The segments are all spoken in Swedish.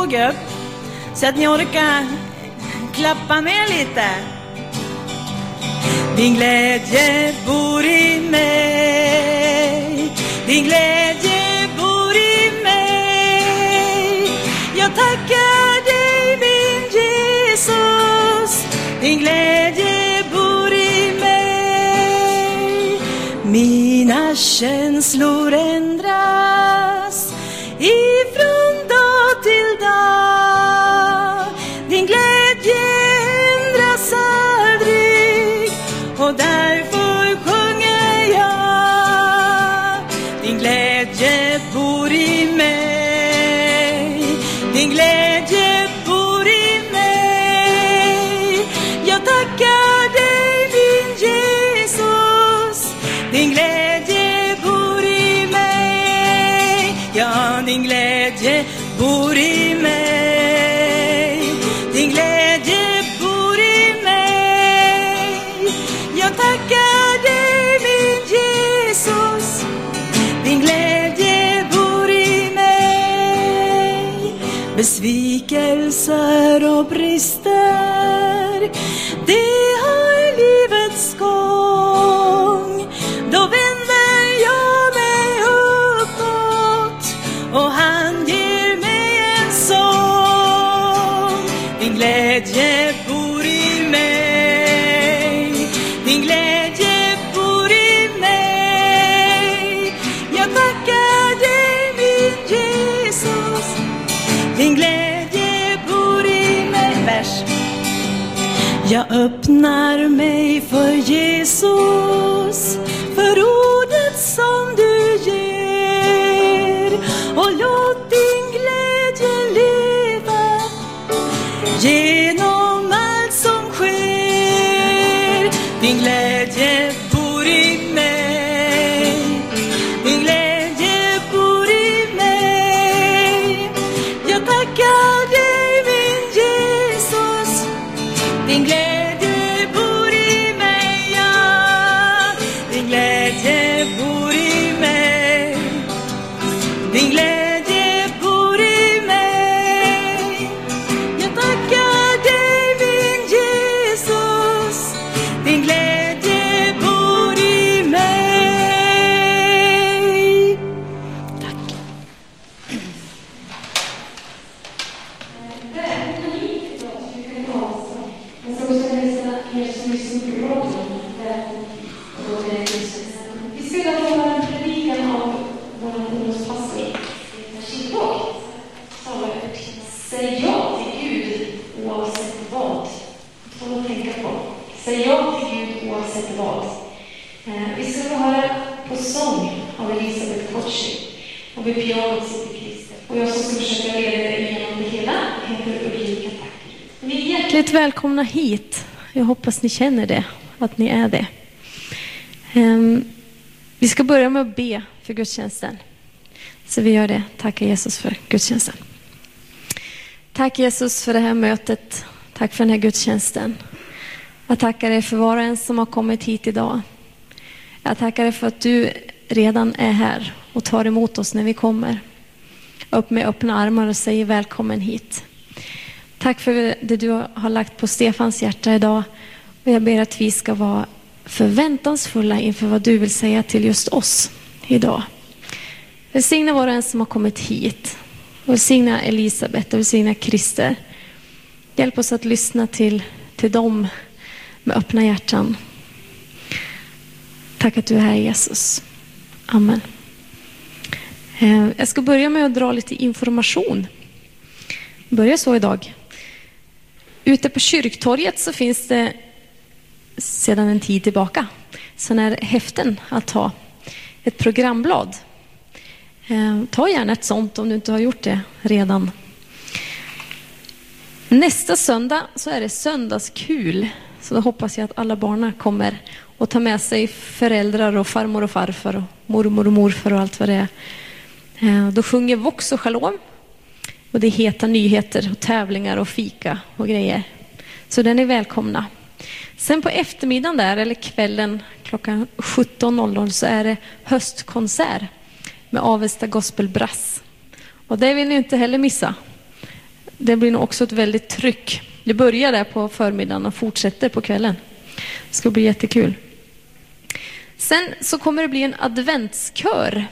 att upp så att ni orkar klappa med lite. Din glädje bor i mig. Din glädje bor i mig. Jag tackar dig min Jesus. Din glädje bor i mig. Mina känslor ändras ifrån Besvikelser och brister, det Jag öppnar mig för Jesus, för ordet som du ger. Och låt din glädje leva genom välkomna hit. Jag hoppas ni känner det, att ni är det. Ehm, vi ska börja med att be för gudstjänsten. Så vi gör det. tackar Jesus för gudstjänsten. Tack Jesus för det här mötet. Tack för den här gudstjänsten. Jag tackar dig för var och en som har kommit hit idag. Jag tackar dig för att du redan är här och tar emot oss när vi kommer. Upp med öppna armar och säger välkommen hit. Tack för det du har lagt på Stefans hjärta idag. Och jag ber att vi ska vara förväntansfulla inför vad du vill säga till just oss idag. Välsigna var och en som har kommit hit. Välsigna Elisabeth och välsigna Christer. Hjälp oss att lyssna till, till dem med öppna hjärtan. Tack att du är här Jesus. Amen. Eh, jag ska börja med att dra lite information. Börja så idag. Ute på kyrktorget så finns det sedan en tid tillbaka sådana här häften att ha. Ett programblad. Eh, ta gärna ett sånt om du inte har gjort det redan. Nästa söndag så är det söndagskul Så då hoppas jag att alla barnen kommer och tar med sig föräldrar och farmor och farfar och mormor och morfar och allt vad det är. Eh, då sjunger Vox och Shalom. Och det är heta nyheter och tävlingar och fika och grejer. Så den är välkomna. Sen på eftermiddagen där, eller kvällen klockan 17.00 så är det höstkonsert med Avesta Gospel Brass. Och det vill ni inte heller missa. Det blir nog också ett väldigt tryck. Det börjar där på förmiddagen och fortsätter på kvällen. Det ska bli jättekul. Sen så kommer det bli en adventskör.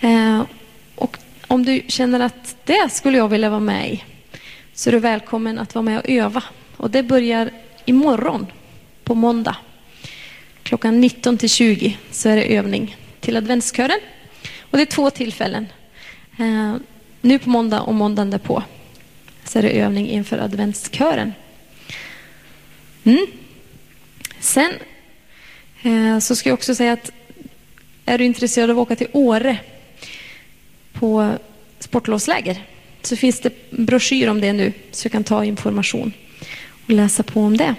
Eh, om du känner att det skulle jag vilja vara med i så är du välkommen att vara med och öva. Och det börjar imorgon på måndag. Klockan 19 till 20 så är det övning till adventskören. Och det är två tillfällen. Eh, nu på måndag och måndagen därpå så är det övning inför adventskören. Mm. Sen eh, så ska jag också säga att är du intresserad av att åka till Åre på sportlovsläger så finns det broschyr om det nu så jag kan ta information och läsa på om det.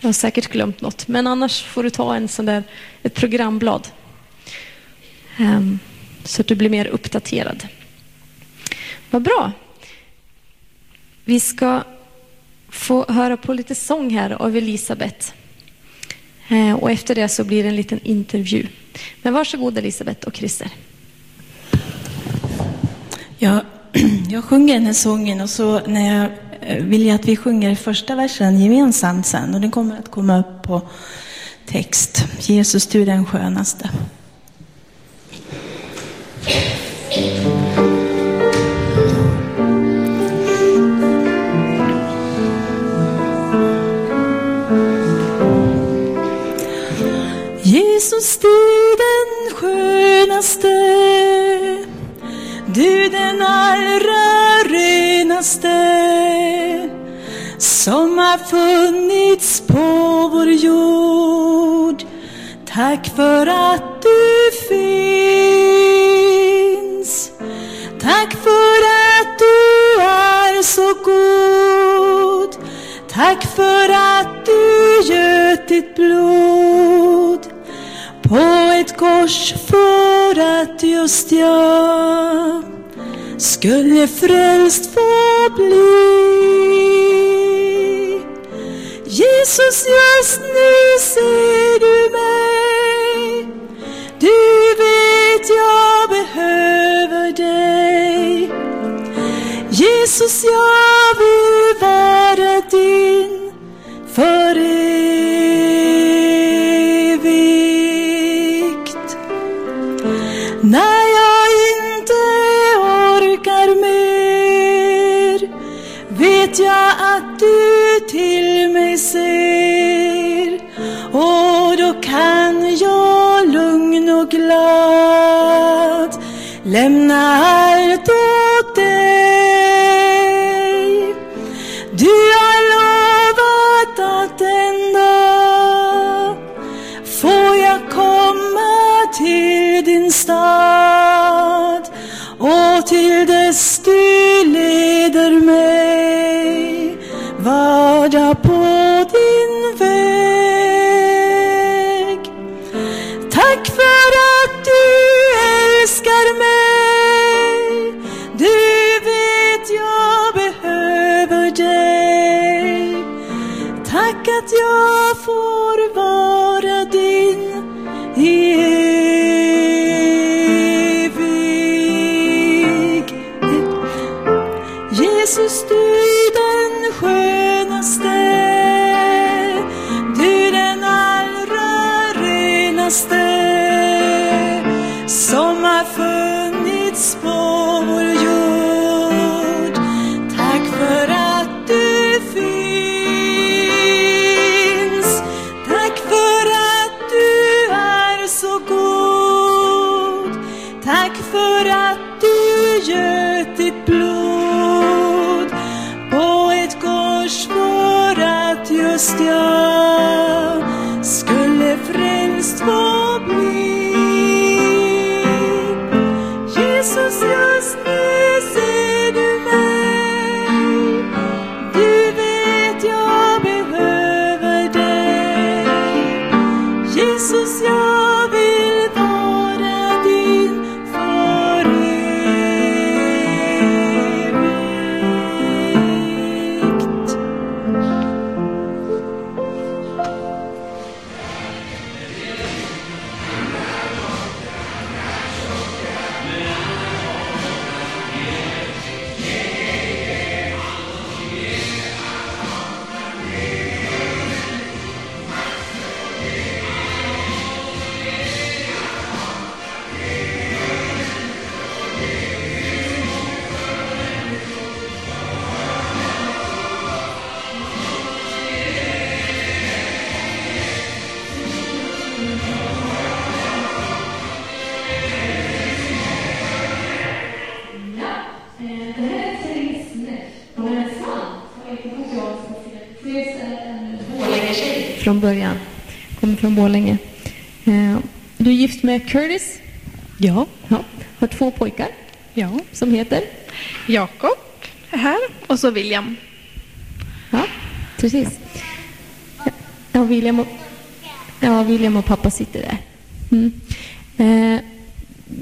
Jag har säkert glömt något, men annars får du ta en sån där, ett programblad Um, så att du blir mer uppdaterad. Vad bra. Vi ska få höra på lite sång här av Elisabeth. Ehm, och efter det så blir det en liten intervju. Men varsågod Elisabeth och Christer. Jag, jag sjunger den här sången och så när jag eh, vill jag att vi sjunger första versen gemensamt sen och den kommer att komma upp på text. Jesus, du är den skönaste. Jesus, du den skönaste du den allra renaste som har funnits på vår jord. Tack för att du finns. Tack för att du är så god. Tack för att du göt ditt blod på ett kors för att just jag skulle frälst få bli. Jesus, just nu ser du mig. Du vet jag behöver dig. Jesus, jag vill vara din för lämna allt åt dig. Du har lovat att en dag får jag komma till din stad och till dess du leder mig var Curtis. Ja, Ja. Har två pojkar ja. som heter? Jakob är här och så William. Ja, precis. Ja, William och, ja, William och pappa sitter där. Mm. Eh,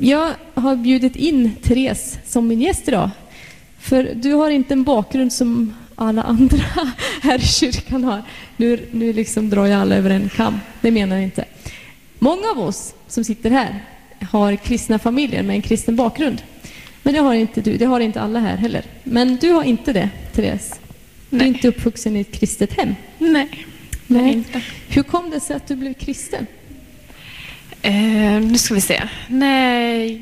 jag har bjudit in Therese som min gäst idag. För du har inte en bakgrund som alla andra här i kyrkan har. Nu, nu liksom drar jag alla över en kam. Det menar jag inte. Många av oss som sitter här har kristna familjer med en kristen bakgrund. Men det har inte du. Det har inte alla här heller. Men du har inte det, Therese. Du är Nej. inte uppvuxen i ett kristet hem. Nej, Nej. inte. Hur kom det sig att du blev kristen? Eh, nu ska vi se. När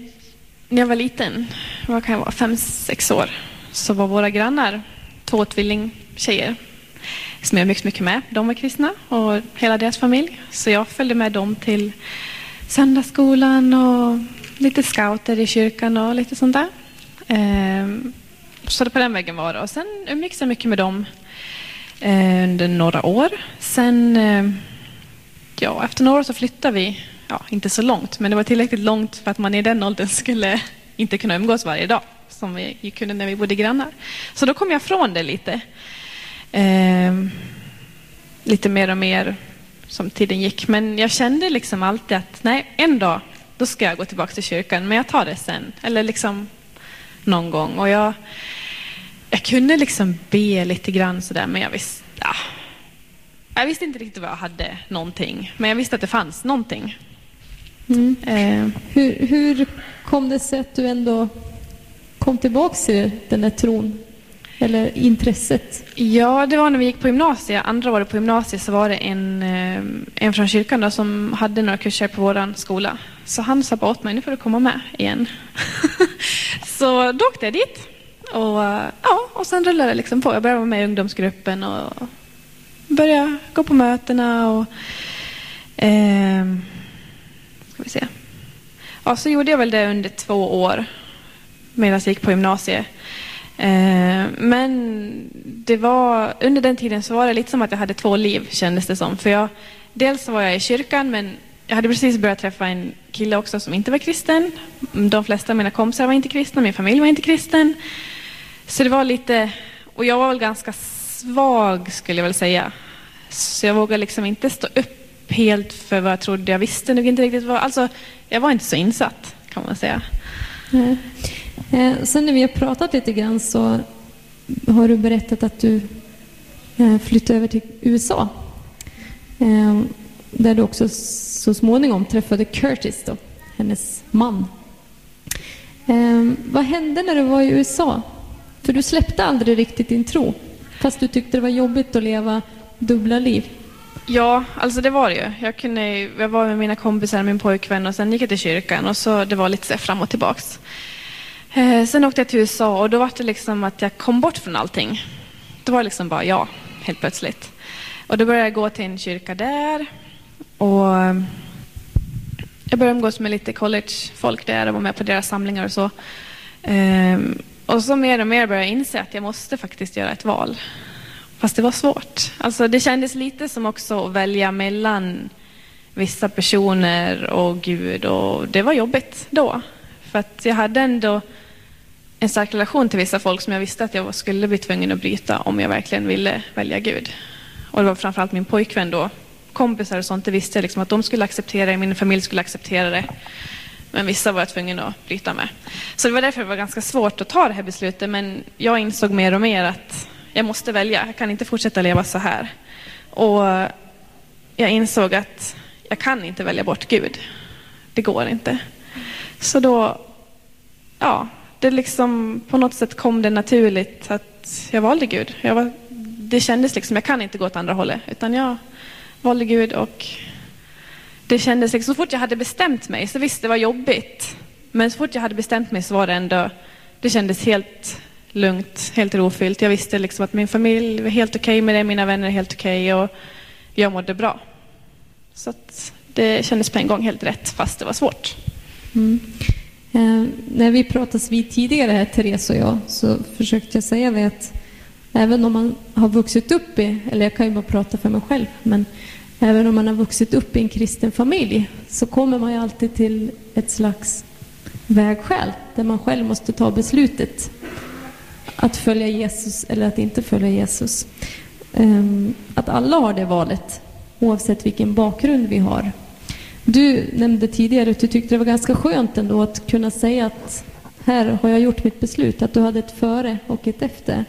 när jag var liten, vad kan jag vara, fem, sex år, så var våra grannar två tvillingtjejer som jag umgicks mycket med. De var kristna och hela deras familj. Så jag följde med dem till söndagsskolan och lite scouter i kyrkan och lite sånt där. Ehm, så det på den vägen var det. Och sen umgicks jag mycket med dem eh, under några år. Sen eh, Ja, efter några år så flyttade vi, ja, inte så långt, men det var tillräckligt långt för att man i den åldern skulle inte kunna umgås varje dag, som vi kunde när vi bodde grannar. Så då kom jag från det lite. Ehm, lite mer och mer som tiden gick. Men jag kände liksom alltid att nej, en dag, då ska jag gå tillbaka till kyrkan, men jag tar det sen. Eller liksom någon gång. Och jag, jag kunde liksom be lite grann sådär, men jag visste, ja, jag visste inte riktigt vad jag hade någonting, men jag visste att det fanns någonting. Mm. Eh, Hur, hur kom det sig att du ändå kom tillbaka till den där tron? Eller intresset? ja, det var när vi gick på gymnasiet. Andra året på gymnasiet så var det en, eh, en från kyrkan då, som hade några kurser på vår skola. Så han sa bara åt mig, nu får du komma med igen. så då åkte jag dit. Och, eh, ja, och sen rullade det liksom på. Jag började vara med i ungdomsgruppen och började gå på mötena. Och, eh, ska vi se. Ja, så gjorde jag väl det under två år medan jag gick på gymnasiet. Eh, men det var, under den tiden så var det lite som att jag hade två liv kändes det som. För jag, dels var jag i kyrkan men jag hade precis börjat träffa en kille också som inte var kristen. De flesta av mina kompisar var inte kristna, min familj var inte kristen. Så det var lite, och jag var väl ganska svag skulle jag väl säga. Så jag vågade liksom inte stå upp helt för vad jag trodde. Jag visste nog inte riktigt vad, alltså jag var inte så insatt kan man säga. Mm. Eh, sen när vi har pratat lite grann så har du berättat att du eh, flyttade över till USA. Eh, där du också så småningom träffade Curtis, då, hennes man. Eh, vad hände när du var i USA? För du släppte aldrig riktigt din tro, fast du tyckte det var jobbigt att leva dubbla liv. Ja, alltså det var det ju. Jag, kunde, jag var med mina kompisar, min pojkvän och sen gick jag till kyrkan och så det var lite så fram och tillbaks. Eh, sen åkte jag till USA och då var det liksom att jag kom bort från allting. Då var det liksom bara jag, helt plötsligt. Och då började jag gå till en kyrka där och eh, jag började umgås med lite collegefolk där och var med på deras samlingar och så. Ehm, och så mer och mer började jag inse att jag måste faktiskt göra ett val. Fast det var svårt. Alltså det kändes lite som också att välja mellan vissa personer och Gud och det var jobbigt då. För att jag hade ändå en stark relation till vissa folk som jag visste att jag skulle bli tvungen att bryta om jag verkligen ville välja Gud. Och det var framförallt min pojkvän då. Kompisar och sånt, det visste jag liksom att de skulle acceptera det, min familj skulle acceptera det. Men vissa var jag tvungen att bryta med. Så det var därför det var ganska svårt att ta det här beslutet. Men jag insåg mer och mer att jag måste välja. Jag kan inte fortsätta leva så här. Och jag insåg att jag kan inte välja bort Gud. Det går inte. Så då, ja, det liksom på något sätt kom det naturligt att jag valde Gud. Jag var, det kändes liksom, jag kan inte gå åt andra hållet. Utan jag valde Gud och det kändes liksom, så fort jag hade bestämt mig, så visst det var jobbigt. Men så fort jag hade bestämt mig så var det ändå, det kändes helt lugnt, helt rofyllt. Jag visste liksom att min familj var helt okej med det, mina vänner är helt okej och jag mådde bra. Så att det kändes på en gång helt rätt, fast det var svårt. Mm. Eh, när vi pratades vid tidigare här, Therese och jag, så försökte jag säga det att Även om man har vuxit upp i, eller jag kan ju bara prata för mig själv, men även om man har vuxit upp i en kristen familj så kommer man ju alltid till ett slags vägskäl där man själv måste ta beslutet att följa Jesus eller att inte följa Jesus. Ehm, att alla har det valet oavsett vilken bakgrund vi har. Du nämnde tidigare att du tyckte det var ganska skönt ändå att kunna säga att här har jag gjort mitt beslut, att du hade ett före och ett efter.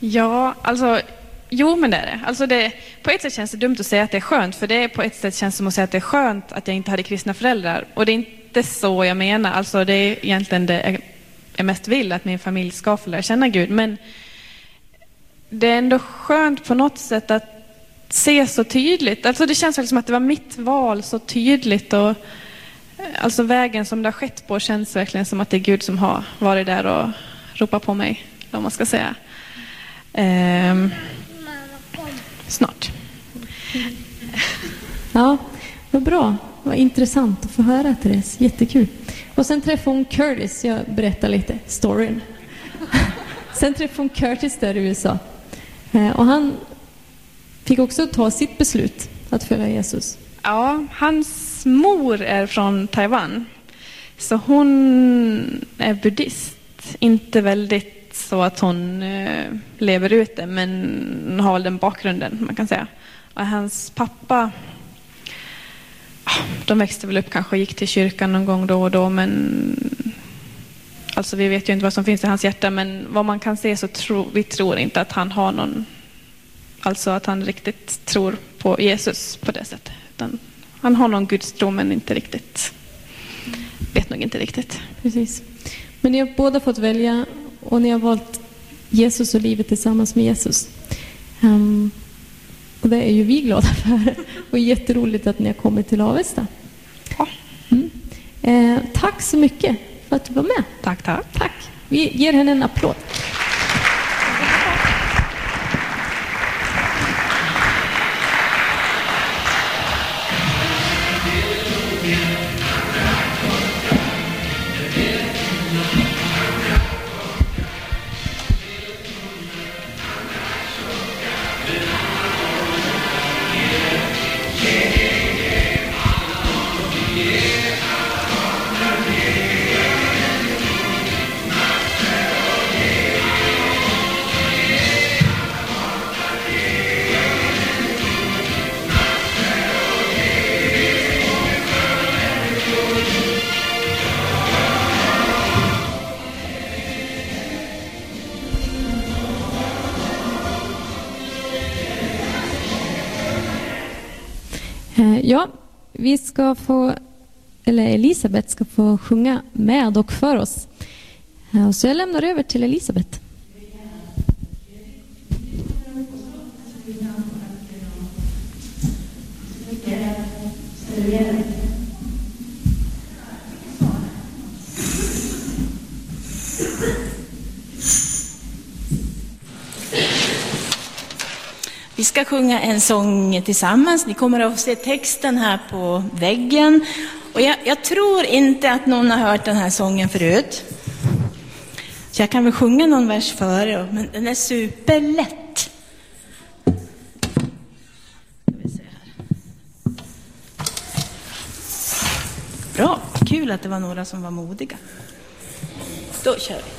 Ja, alltså, jo men det är det. Alltså det. På ett sätt känns det dumt att säga att det är skönt, för det är på ett sätt känns som att säga att det är skönt att jag inte hade kristna föräldrar. Och det är inte så jag menar. Alltså det är egentligen det jag mest vill, att min familj ska få lära känna Gud. Men det är ändå skönt på något sätt att se så tydligt. Alltså det känns väl som att det var mitt val så tydligt. Och, eh, alltså vägen som det har skett på känns verkligen som att det är Gud som har varit där och ropat på mig, om man ska säga. Ehm, snart. Ja, vad bra. Vad intressant att få höra, Therese. Jättekul. Och sen träffade hon Curtis. Jag berättar lite storyn. Sen träffade hon Curtis där i USA. Eh, och han fick också ta sitt beslut att följa Jesus. Ja, hans mor är från Taiwan. Så hon är buddhist. Inte väldigt så att hon eh, lever ut det, men har väl den bakgrunden, man kan säga. Och hans pappa, ah, de växte väl upp kanske och gick till kyrkan någon gång då och då, men Alltså vi vet ju inte vad som finns i hans hjärta, men vad man kan se så tror vi tror inte att han har någon, alltså att han riktigt tror på Jesus på det sättet. Utan han har någon gudstro, men inte riktigt, vet nog inte riktigt. Precis. Men ni har båda fått välja och ni har valt Jesus och livet tillsammans med Jesus. Ehm, och det är ju vi glada för. Och jätteroligt att ni har kommit till Avesta. Ja. Mm. Eh, tack så mycket för att du var med. Tack, tack. Tack. Vi ger henne en applåd. Ska få, eller Elisabet ska få sjunga med och för oss. Eh, så jag lämnar över till Elisabet. Vi ska sjunga en sång tillsammans. Ni kommer att se texten här på väggen. Och jag, jag tror inte att någon har hört den här sången förut. Så jag kan väl sjunga någon vers före, men den är superlätt. Bra, kul att det var några som var modiga. Då kör vi.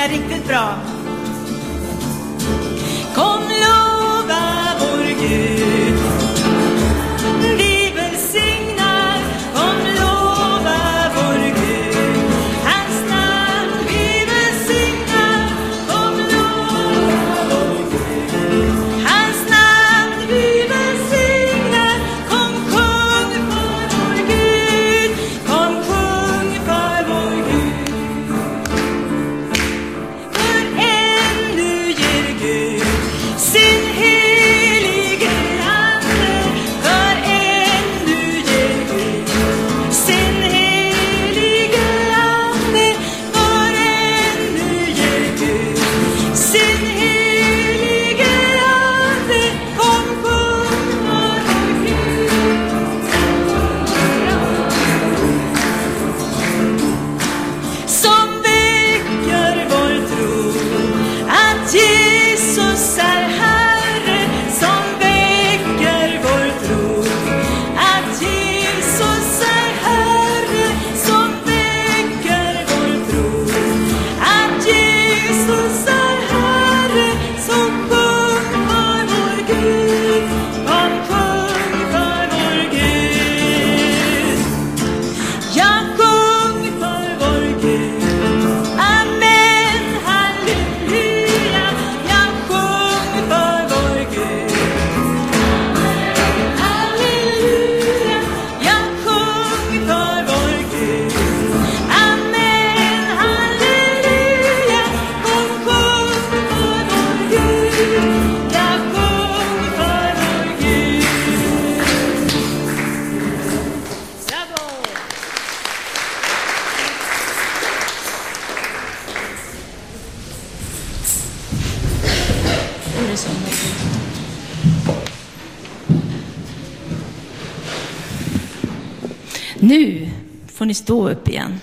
sjunga riktigt bra. stå upp igen.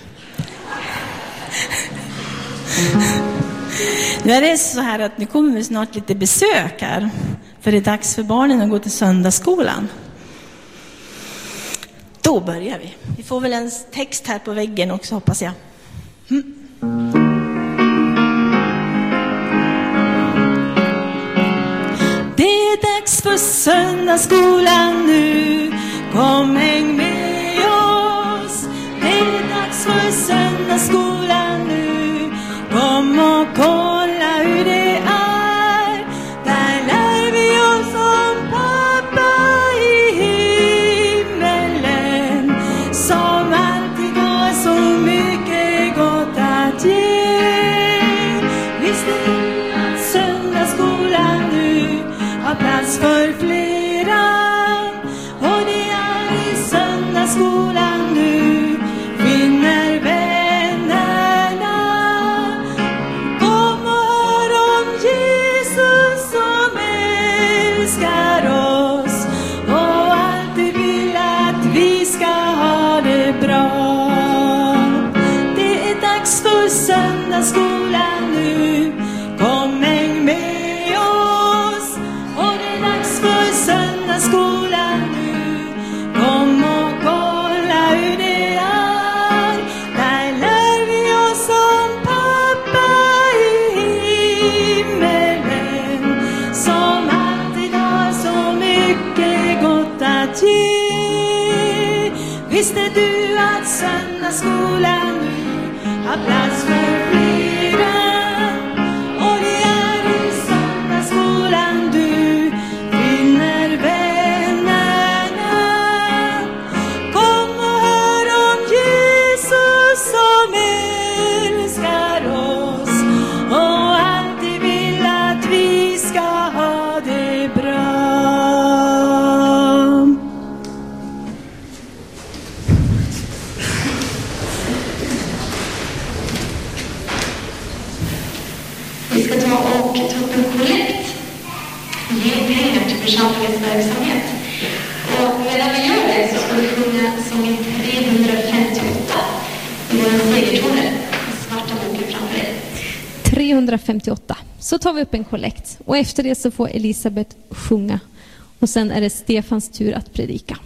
Nu är det så här att nu kommer vi snart lite besök här. För det är dags för barnen att gå till söndagsskolan. Då börjar vi. Vi får väl en text här på väggen också hoppas jag. Mm. Det är dags för söndagsskolan nu. Kom med vi upp en kollekt och efter det så får Elisabet sjunga och sen är det Stefans tur att predika.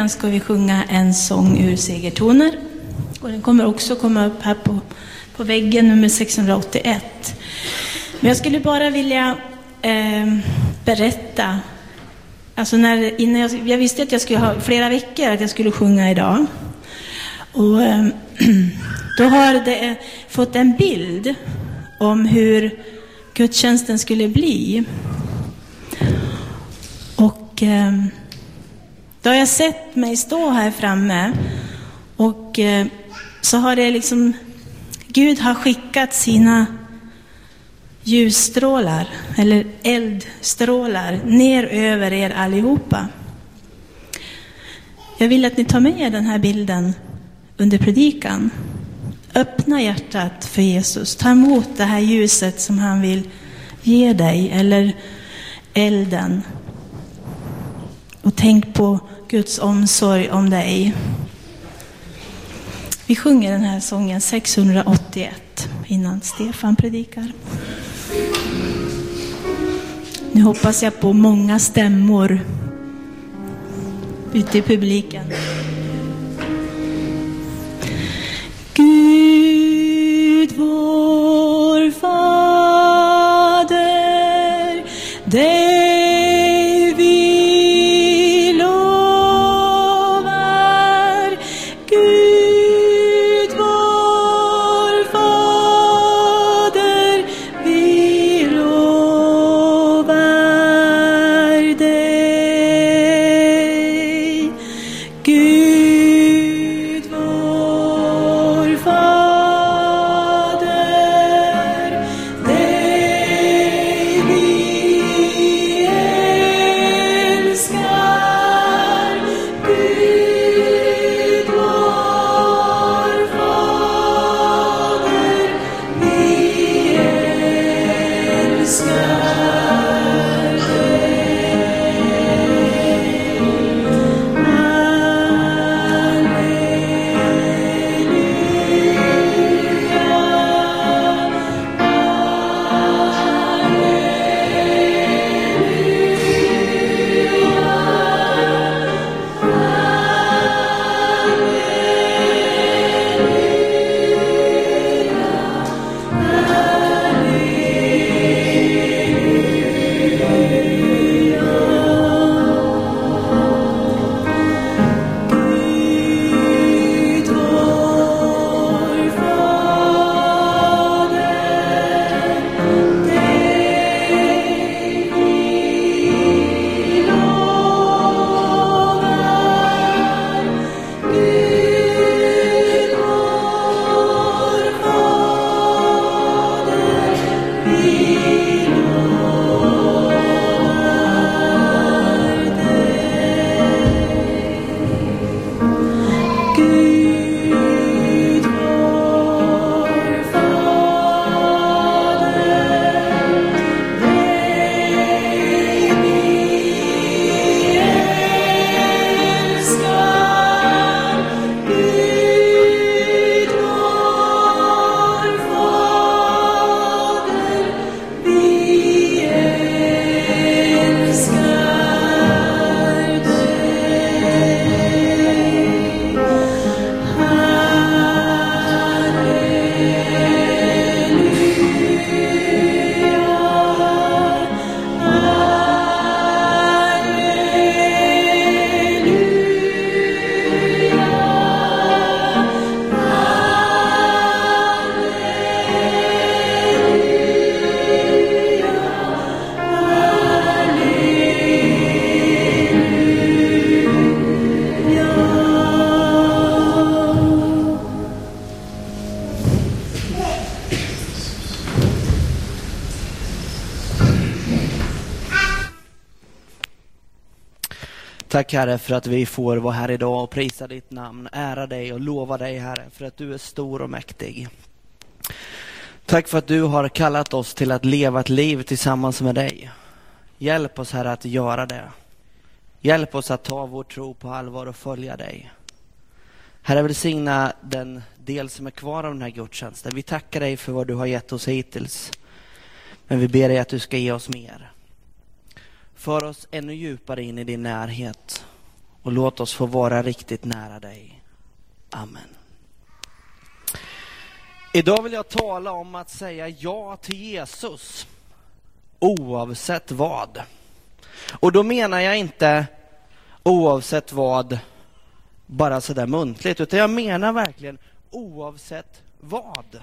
Kyrkan ska vi sjunga en sång ur Segertoner. Och den kommer också komma upp här på, på väggen, nummer 681. Men jag skulle bara vilja eh, berätta. Alltså när, innan jag, jag visste att jag skulle ha flera veckor att jag skulle sjunga idag. Och eh, då har det fått en bild om hur gudstjänsten skulle bli. Och eh, då har jag sett mig stå här framme och eh, så har det liksom, Gud har skickat sina ljusstrålar, eller eldstrålar, ner över er allihopa. Jag vill att ni tar med er den här bilden under predikan. Öppna hjärtat för Jesus. Ta emot det här ljuset som han vill ge dig, eller elden. Och tänk på Guds omsorg om dig. Vi sjunger den här sången 681 innan Stefan predikar. Nu hoppas jag på många stämmor ute i publiken. Gud vår Fader, Tack Herre för att vi får vara här idag och prisa ditt namn, ära dig och lova dig Herre för att du är stor och mäktig. Tack för att du har kallat oss till att leva ett liv tillsammans med dig. Hjälp oss Herre att göra det. Hjälp oss att ta vår tro på allvar och följa dig. Herre, välsigna den del som är kvar av den här gudstjänsten. Vi tackar dig för vad du har gett oss hittills. Men vi ber dig att du ska ge oss mer. För oss ännu djupare in i din närhet och låt oss få vara riktigt nära dig. Amen. Idag vill jag tala om att säga ja till Jesus oavsett vad. Och då menar jag inte oavsett vad bara sådär muntligt, utan jag menar verkligen oavsett vad.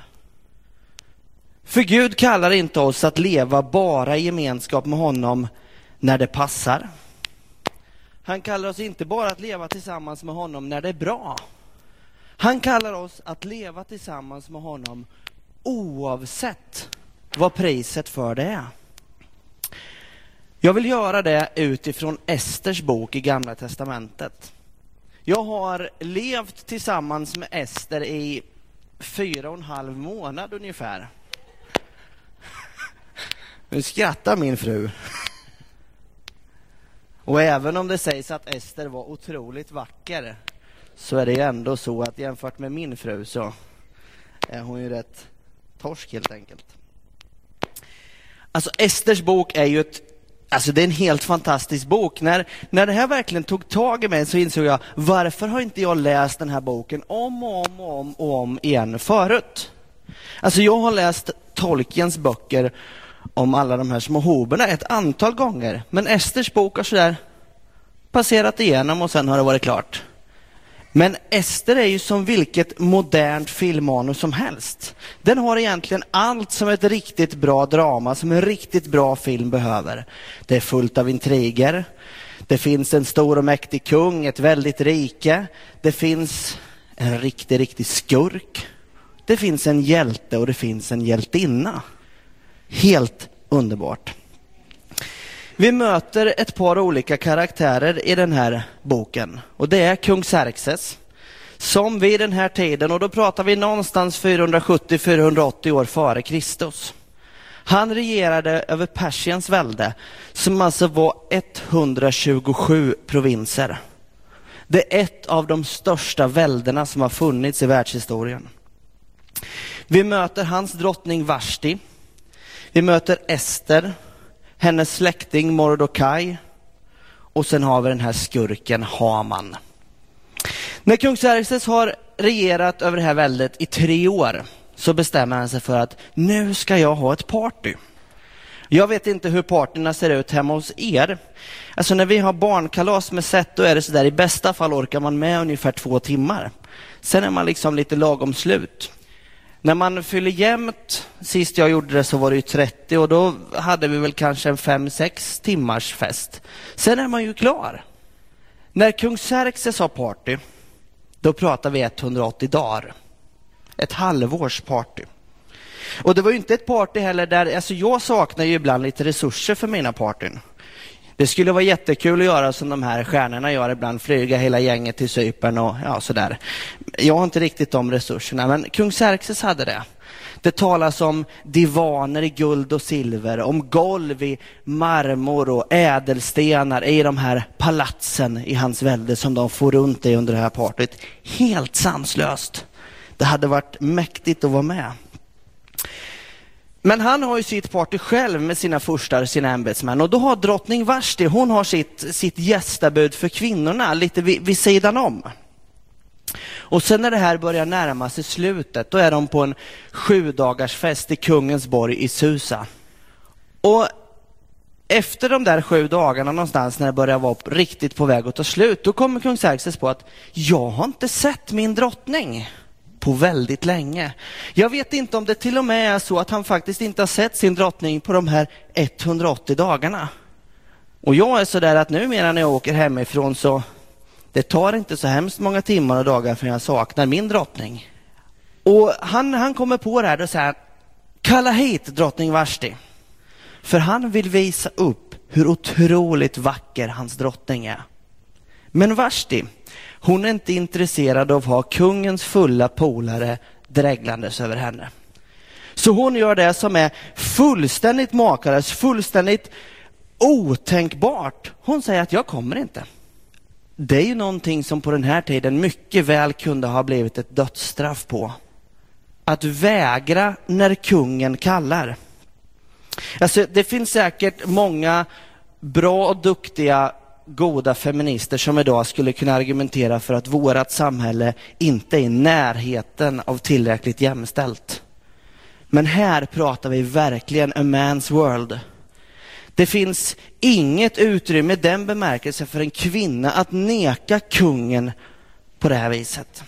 För Gud kallar inte oss att leva bara i gemenskap med honom när det passar. Han kallar oss inte bara att leva tillsammans med honom när det är bra. Han kallar oss att leva tillsammans med honom oavsett vad priset för det är. Jag vill göra det utifrån Esters bok i Gamla Testamentet. Jag har levt tillsammans med Ester i fyra och en halv månad ungefär. Nu skrattar min fru. Och även om det sägs att Ester var otroligt vacker så är det ju ändå så att jämfört med min fru så är hon ju rätt torsk helt enkelt. Alltså Esters bok är ju ett Alltså det är en helt fantastisk bok. När, när det här verkligen tog tag i mig så insåg jag, varför har inte jag läst den här boken om och om och om, och om igen förut? Alltså jag har läst Tolkiens böcker om alla de här små hoberna ett antal gånger, men Esters bok har sådär passerat igenom och sen har det varit klart. Men Ester är ju som vilket modernt filmmanus som helst. Den har egentligen allt som ett riktigt bra drama, som en riktigt bra film behöver. Det är fullt av intriger. Det finns en stor och mäktig kung, ett väldigt rike. Det finns en riktig, riktig skurk. Det finns en hjälte och det finns en hjältinna. Helt underbart. Vi möter ett par olika karaktärer i den här boken och det är kung Xerxes som vid den här tiden, och då pratar vi någonstans 470-480 år före Kristus. Han regerade över Persiens välde som alltså var 127 provinser. Det är ett av de största väldena som har funnits i världshistorien. Vi möter hans drottning Vashti. Vi möter Ester hennes släkting Mordokaj och sen har vi den här skurken Haman. När kung Xerxes har regerat över det här väldet i tre år så bestämmer han sig för att nu ska jag ha ett party. Jag vet inte hur partyna ser ut hemma hos er. Alltså när vi har barnkalas med Seth, då är det sådär i bästa fall orkar man med ungefär två timmar. Sen är man liksom lite lagom slut. När man fyller jämnt, sist jag gjorde det så var det ju 30 och då hade vi väl kanske en 5-6 timmars fest. Sen är man ju klar. När kung Xerxes har party, då pratar vi 180 dagar. Ett halvårs party. Och det var ju inte ett party heller där, alltså jag saknar ju ibland lite resurser för mina partyn. Det skulle vara jättekul att göra som de här stjärnorna gör ibland, flyga hela gänget till Cypern och ja, sådär. Jag har inte riktigt de resurserna, men kung Xerxes hade det. Det talas om divaner i guld och silver, om golv i marmor och ädelstenar i de här palatsen i hans välde som de får runt i under det här partyt. Helt sanslöst. Det hade varit mäktigt att vara med. Men han har ju sitt party själv med sina furstar, sina ämbetsmän. Och då har drottning Vashti, hon har sitt, sitt gästabud för kvinnorna lite vid, vid sidan om. Och sen när det här börjar närma sig slutet, då är de på en sju dagars fest i kungens borg i Susa. Och efter de där sju dagarna någonstans när det börjar vara riktigt på väg att ta slut, då kommer kung Xerxes på att jag har inte sett min drottning på väldigt länge. Jag vet inte om det till och med är så att han faktiskt inte har sett sin drottning på de här 180 dagarna. Och jag är sådär att numera när jag åker hemifrån så det tar inte så hemskt många timmar och dagar förrän jag saknar min drottning. Och han, han kommer på det här och säger kalla hit drottning Vashti. För han vill visa upp hur otroligt vacker hans drottning är. Men Vashti, hon är inte intresserad av att ha kungens fulla polare dräglandes över henne. Så hon gör det som är fullständigt makalöst, fullständigt otänkbart. Hon säger att jag kommer inte. Det är ju någonting som på den här tiden mycket väl kunde ha blivit ett dödsstraff på. Att vägra när kungen kallar. Alltså, det finns säkert många bra och duktiga goda feminister som idag skulle kunna argumentera för att vårt samhälle inte är i närheten av tillräckligt jämställt. Men här pratar vi verkligen a man's world. Det finns inget utrymme i den bemärkelsen för en kvinna att neka kungen på det här viset.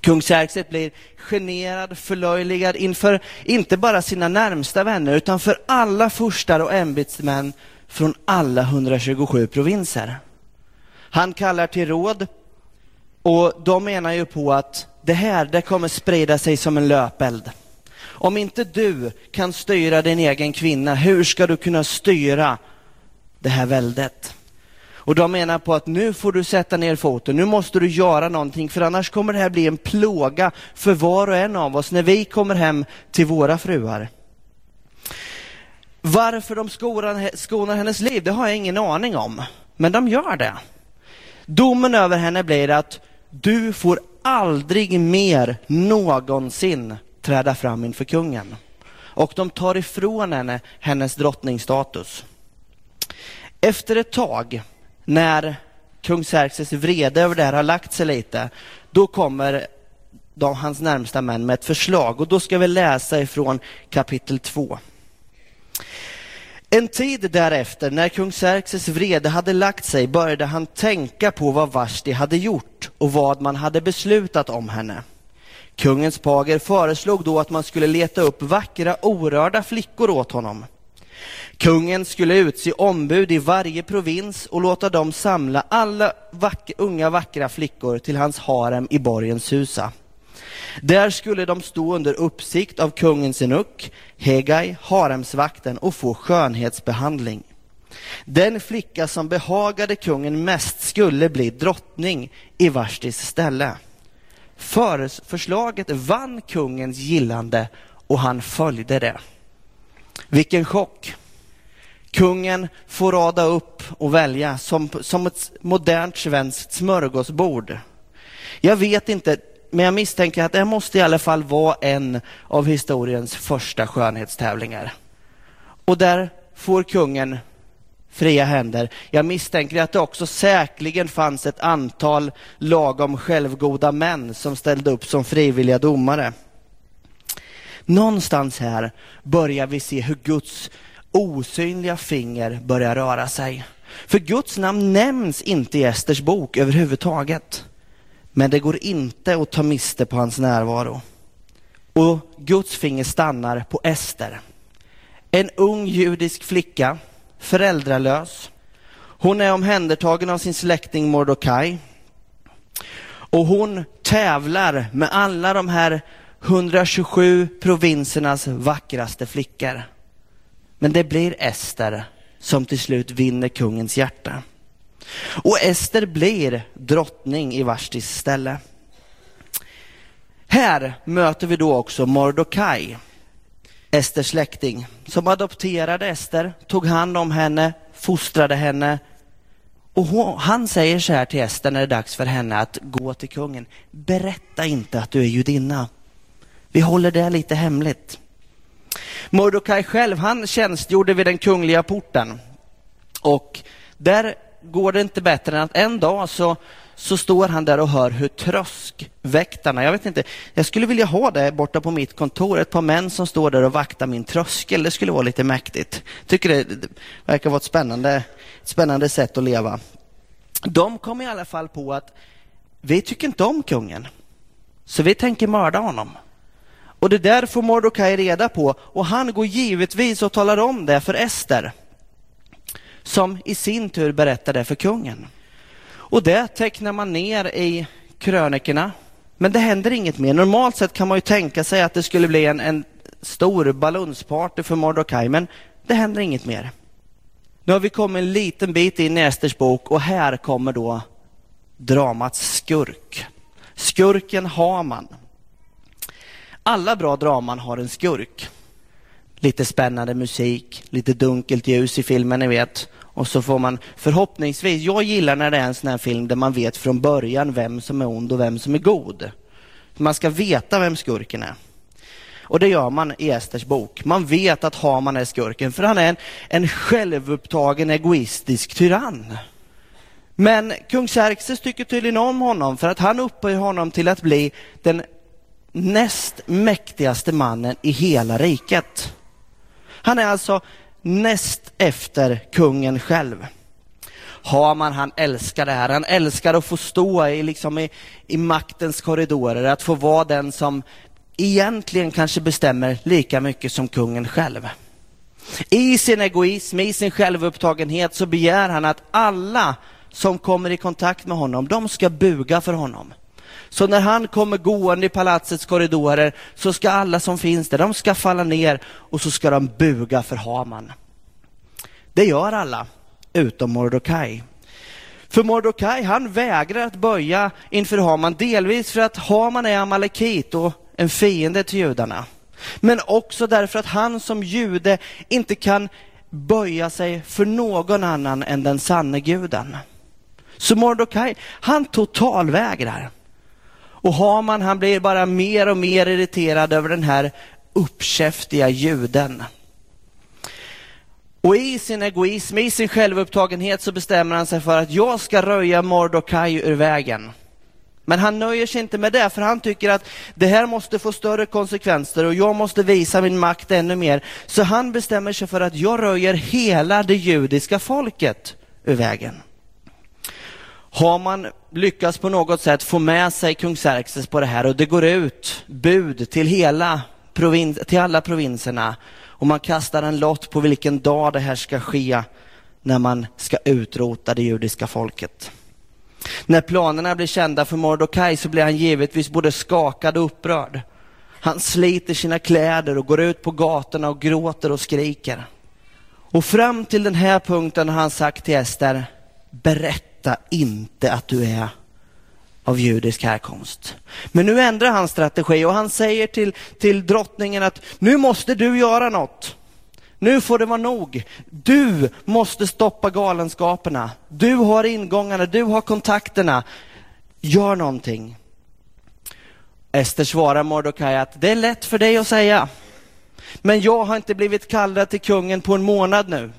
Kung Xerxes blir generad, förlöjligad inför inte bara sina närmsta vänner utan för alla furstar och ämbetsmän från alla 127 provinser. Han kallar till råd och de menar ju på att det här det kommer sprida sig som en löpeld. Om inte du kan styra din egen kvinna, hur ska du kunna styra det här väldet? Och de menar på att nu får du sätta ner foten, nu måste du göra någonting för annars kommer det här bli en plåga för var och en av oss när vi kommer hem till våra fruar. Varför de skonar hennes liv, det har jag ingen aning om. Men de gör det. Domen över henne blir att du får aldrig mer någonsin träda fram inför kungen. Och de tar ifrån henne hennes drottningstatus. Efter ett tag, när kung Xerxes vrede över det här har lagt sig lite, då kommer de, hans närmsta män med ett förslag. Och då ska vi läsa ifrån kapitel 2. En tid därefter, när kung Xerxes vrede hade lagt sig, började han tänka på vad Vashti hade gjort och vad man hade beslutat om henne. Kungens pager föreslog då att man skulle leta upp vackra orörda flickor åt honom. Kungen skulle utse ombud i varje provins och låta dem samla alla vack unga vackra flickor till hans harem i borgens husa. Där skulle de stå under uppsikt av kungens enuck, Hegai, haremsvakten, och få skönhetsbehandling. Den flicka som behagade kungen mest skulle bli drottning i Vashtis ställe. För förslaget vann kungens gillande och han följde det. Vilken chock! Kungen får rada upp och välja som, som ett modernt svenskt smörgåsbord. Jag vet inte, men jag misstänker att det måste i alla fall vara en av historiens första skönhetstävlingar. Och där får kungen fria händer. Jag misstänker att det också säkerligen fanns ett antal lagom självgoda män som ställde upp som frivilliga domare. Någonstans här börjar vi se hur Guds osynliga finger börjar röra sig. För Guds namn nämns inte i Esters bok överhuvudtaget. Men det går inte att ta miste på hans närvaro. Och Guds finger stannar på Ester. En ung judisk flicka, föräldralös. Hon är omhändertagen av sin släkting Mordokaj. Och hon tävlar med alla de här 127 provinsernas vackraste flickor. Men det blir Ester som till slut vinner kungens hjärta. Och Ester blir drottning i Vashtis ställe. Här möter vi då också Mordokaj, Esters släkting, som adopterade Ester, tog hand om henne, fostrade henne. Och hon, han säger så här till Ester när det är dags för henne att gå till kungen. Berätta inte att du är judinna. Vi håller det lite hemligt. Mordokaj själv, han tjänstgjorde vid den kungliga porten. Och där går det inte bättre än att en dag så, så står han där och hör hur tröskväktarna, jag vet inte, jag skulle vilja ha det borta på mitt kontor, ett par män som står där och vaktar min tröskel, det skulle vara lite mäktigt. Tycker det, det verkar vara ett spännande, spännande sätt att leva. De kom i alla fall på att vi tycker inte om kungen, så vi tänker mörda honom. Och det där får Mordokaj reda på och han går givetvis och talar om det för Ester som i sin tur berättar det för kungen. Och det tecknar man ner i krönikorna. Men det händer inget mer. Normalt sett kan man ju tänka sig att det skulle bli en, en stor balunsparty för Mordokaj, men det händer inget mer. Nu har vi kommit en liten bit in i Esters bok och här kommer då dramats skurk. Skurken Haman. Alla bra draman har en skurk. Lite spännande musik, lite dunkelt ljus i filmen, ni vet. Och så får man förhoppningsvis, jag gillar när det är en sån här film där man vet från början vem som är ond och vem som är god. Man ska veta vem skurken är. Och det gör man i Esters bok. Man vet att Haman är skurken, för han är en, en självupptagen, egoistisk tyrann. Men kung Xerxes tycker tydligen om honom, för att han upphöjer honom till att bli den näst mäktigaste mannen i hela riket. Han är alltså näst efter kungen själv. Haman han älskar det här. Han älskar att få stå i, liksom i, i maktens korridorer, att få vara den som egentligen kanske bestämmer lika mycket som kungen själv. I sin egoism, i sin självupptagenhet så begär han att alla som kommer i kontakt med honom, de ska buga för honom. Så när han kommer gående i palatsets korridorer så ska alla som finns där, de ska falla ner och så ska de buga för Haman. Det gör alla, utom Mordokaj. För Mordokaj, han vägrar att böja inför Haman, delvis för att Haman är amalekit och en fiende till judarna. Men också därför att han som jude inte kan böja sig för någon annan än den sanne guden. Så Mordokaj, han totalvägrar. Och Haman han blir bara mer och mer irriterad över den här uppkäftiga juden. Och i sin egoism, i sin självupptagenhet så bestämmer han sig för att jag ska röja Mordokaj ur vägen. Men han nöjer sig inte med det, för han tycker att det här måste få större konsekvenser och jag måste visa min makt ännu mer. Så han bestämmer sig för att jag röjer hela det judiska folket ur vägen. Har man lyckats på något sätt få med sig kung Xerxes på det här och det går ut bud till, hela provins, till alla provinserna och man kastar en lott på vilken dag det här ska ske när man ska utrota det judiska folket. När planerna blir kända för Mordokaj så blir han givetvis både skakad och upprörd. Han sliter sina kläder och går ut på gatorna och gråter och skriker. Och fram till den här punkten har han sagt till Ester, berätta inte att du är av judisk härkomst. Men nu ändrar han strategi och han säger till, till drottningen att nu måste du göra något. Nu får det vara nog. Du måste stoppa galenskaperna. Du har ingångarna, du har kontakterna. Gör någonting. Ester svarar Mordokaj att det är lätt för dig att säga. Men jag har inte blivit kallad till kungen på en månad nu.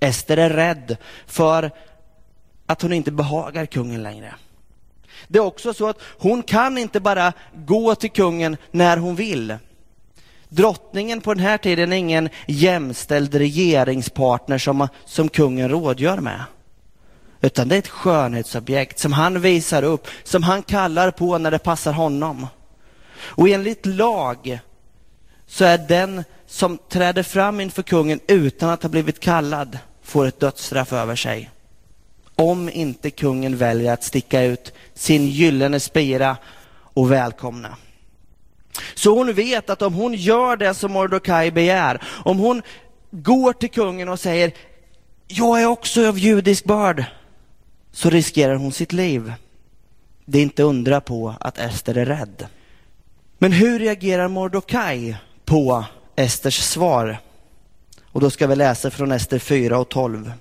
Ester är rädd för att hon inte behagar kungen längre. Det är också så att hon kan inte bara gå till kungen när hon vill. Drottningen på den här tiden är ingen jämställd regeringspartner som, som kungen rådgör med. Utan det är ett skönhetsobjekt som han visar upp, som han kallar på när det passar honom. Och enligt lag så är den som träder fram inför kungen utan att ha blivit kallad får ett dödsstraff över sig. Om inte kungen väljer att sticka ut sin gyllene spira och välkomna. Så hon vet att om hon gör det som Mordokaj begär, om hon går till kungen och säger jag är också av judisk börd, så riskerar hon sitt liv. Det är inte undra på att Ester är rädd. Men hur reagerar Mordokaj på Esters svar? Och då ska vi läsa från Ester 4 och 12.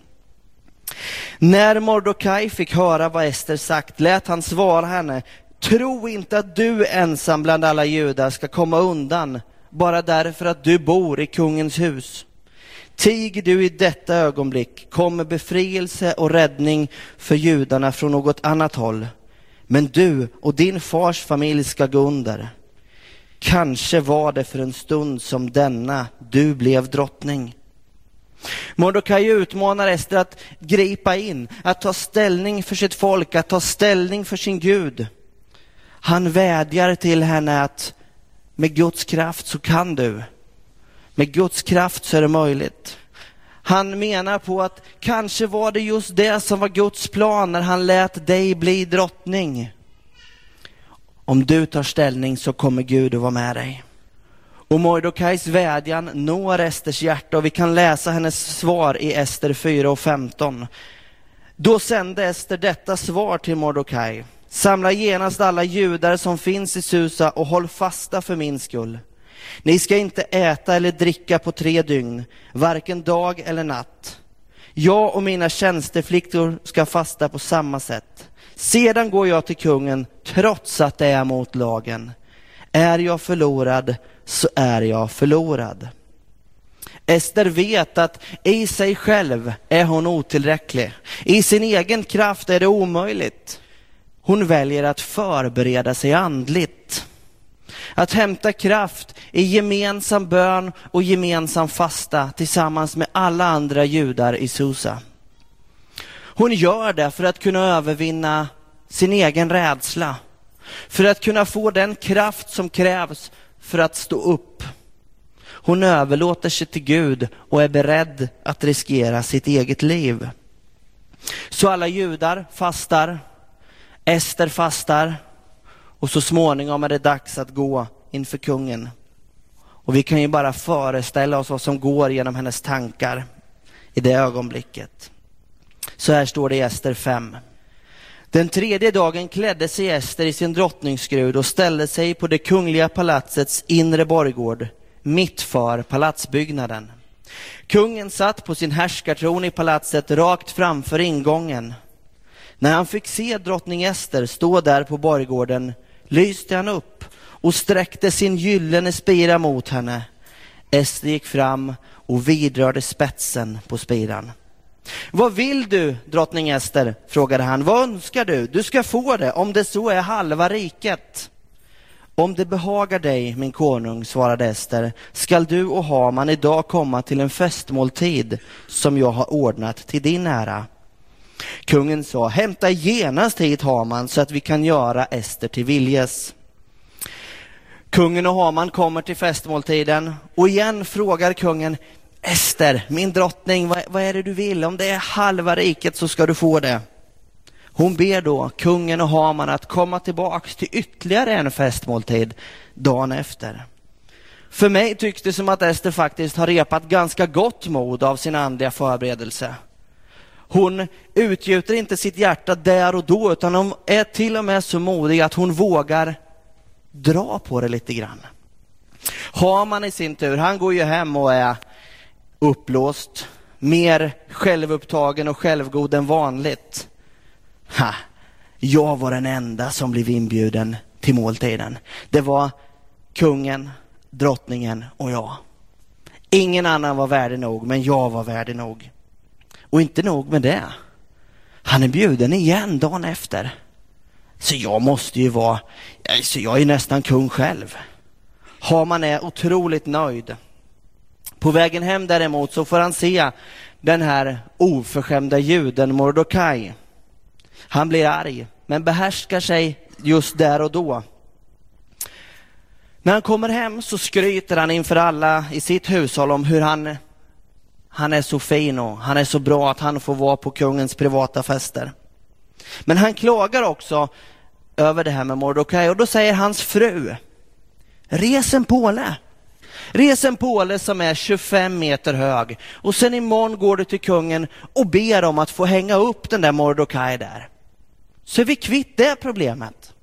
När Mordokaj fick höra vad Ester sagt lät han svara henne Tro inte att du ensam bland alla judar ska komma undan bara därför att du bor i kungens hus. Tiger du i detta ögonblick kommer befrielse och räddning för judarna från något annat håll. Men du och din fars familj ska gå under. Kanske var det för en stund som denna du blev drottning. Mordokaj utmanar Ester att gripa in, att ta ställning för sitt folk, att ta ställning för sin Gud. Han vädjar till henne att med Guds kraft så kan du. Med Guds kraft så är det möjligt. Han menar på att kanske var det just det som var Guds plan när han lät dig bli drottning. Om du tar ställning så kommer Gud att vara med dig. Och Mordokajs vädjan når Esters hjärta och vi kan läsa hennes svar i Ester 4 och 15. Då sände Ester detta svar till Mordokaj. Samla genast alla judar som finns i Susa och håll fasta för min skull. Ni ska inte äta eller dricka på tre dygn, varken dag eller natt. Jag och mina tjänsteflickor ska fasta på samma sätt. Sedan går jag till kungen, trots att det är mot lagen. Är jag förlorad, så är jag förlorad. Ester vet att i sig själv är hon otillräcklig. I sin egen kraft är det omöjligt. Hon väljer att förbereda sig andligt. Att hämta kraft i gemensam bön och gemensam fasta tillsammans med alla andra judar i Susa. Hon gör det för att kunna övervinna sin egen rädsla. För att kunna få den kraft som krävs för att stå upp. Hon överlåter sig till Gud och är beredd att riskera sitt eget liv. Så alla judar fastar, Ester fastar och så småningom är det dags att gå inför kungen. Och vi kan ju bara föreställa oss vad som går genom hennes tankar i det ögonblicket. Så här står det i Ester 5. Den tredje dagen klädde sig Ester i sin drottningsskrud och ställde sig på det kungliga palatsets inre borggård, mitt för palatsbyggnaden. Kungen satt på sin härskartron i palatset rakt framför ingången. När han fick se drottning Ester stå där på borggården lyste han upp och sträckte sin gyllene spira mot henne. Ester gick fram och vidrörde spetsen på spiran. Vad vill du, drottning Ester? frågade han. Vad önskar du? Du ska få det, om det så är halva riket. Om det behagar dig, min konung, svarade Ester, skall du och Haman idag komma till en festmåltid som jag har ordnat till din ära. Kungen sa, hämta genast hit Haman så att vi kan göra Ester till viljes. Kungen och Haman kommer till festmåltiden och igen frågar kungen, Ester, min drottning, vad, vad är det du vill? Om det är halva riket så ska du få det. Hon ber då kungen och Haman att komma tillbaks till ytterligare en festmåltid dagen efter. För mig tycks det som att Ester faktiskt har repat ganska gott mod av sin andliga förberedelse. Hon utgjuter inte sitt hjärta där och då, utan hon är till och med så modig att hon vågar dra på det lite grann. Haman i sin tur, han går ju hem och är uppblåst, mer självupptagen och självgod än vanligt. Ha, jag var den enda som blev inbjuden till måltiden. Det var kungen, drottningen och jag. Ingen annan var värdig nog, men jag var värdig nog. Och inte nog med det. Han är bjuden igen dagen efter. Så jag måste ju vara, så jag är nästan kung själv. Haman är otroligt nöjd. På vägen hem däremot så får han se den här oförskämda juden Mordokaj. Han blir arg, men behärskar sig just där och då. När han kommer hem så skryter han inför alla i sitt hushåll om hur han, han är så fin och han är så bra att han får vara på kungens privata fester. Men han klagar också över det här med Mordokaj och då säger hans fru, res en påle. Res en påle som är 25 meter hög och sen imorgon går du till kungen och ber om att få hänga upp den där Mordokaj där. Så är vi kvitt det problemet.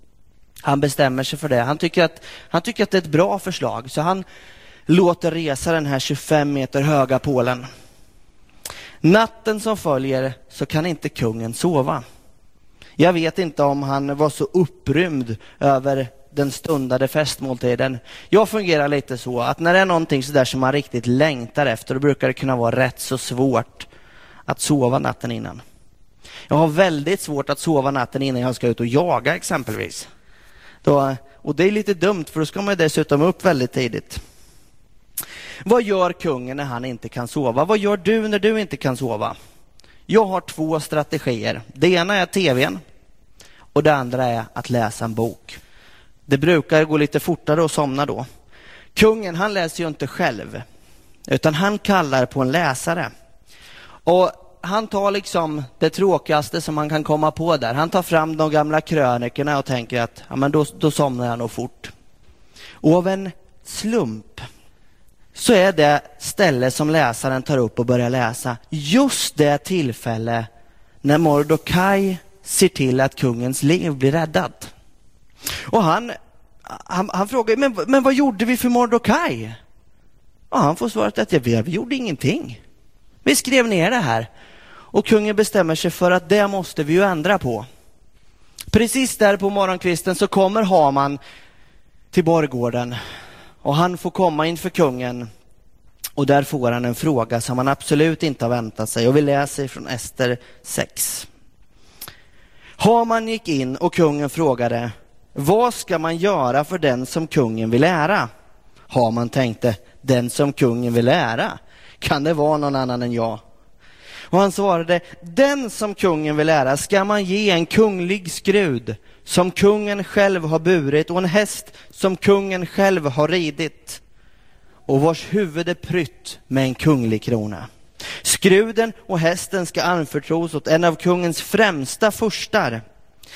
Han bestämmer sig för det. Han tycker att, han tycker att det är ett bra förslag så han låter resa den här 25 meter höga pålen. Natten som följer så kan inte kungen sova. Jag vet inte om han var så upprymd över den stundade festmåltiden. Jag fungerar lite så att när det är någonting sådär som man riktigt längtar efter, då brukar det kunna vara rätt så svårt att sova natten innan. Jag har väldigt svårt att sova natten innan jag ska ut och jaga exempelvis. Då, och det är lite dumt för då ska man dessutom upp väldigt tidigt. Vad gör kungen när han inte kan sova? Vad gör du när du inte kan sova? Jag har två strategier. Det ena är tvn och det andra är att läsa en bok. Det brukar gå lite fortare att somna då. Kungen, han läser ju inte själv, utan han kallar på en läsare. Och han tar liksom det tråkigaste som man kan komma på där. Han tar fram de gamla krönikorna och tänker att ja, men då, då somnar jag nog fort. Och av en slump så är det ställe som läsaren tar upp och börjar läsa just det tillfälle när Mordokaj ser till att kungens liv blir räddat. Och han, han, han frågar, men, men vad gjorde vi för Mordokaj? Och han får svaret att ja, vi, vi gjorde ingenting. Vi skrev ner det här. Och kungen bestämmer sig för att det måste vi ju ändra på. Precis där på morgonkvisten så kommer Haman till borggården och han får komma inför kungen och där får han en fråga som han absolut inte har väntat sig och vi läser från Ester 6. Haman gick in och kungen frågade vad ska man göra för den som kungen vill ära? Haman tänkte den som kungen vill ära? Kan det vara någon annan än jag? Och han svarade, den som kungen vill ära ska man ge en kunglig skrud som kungen själv har burit och en häst som kungen själv har ridit och vars huvud är prytt med en kunglig krona. Skruden och hästen ska anförtros åt en av kungens främsta furstar.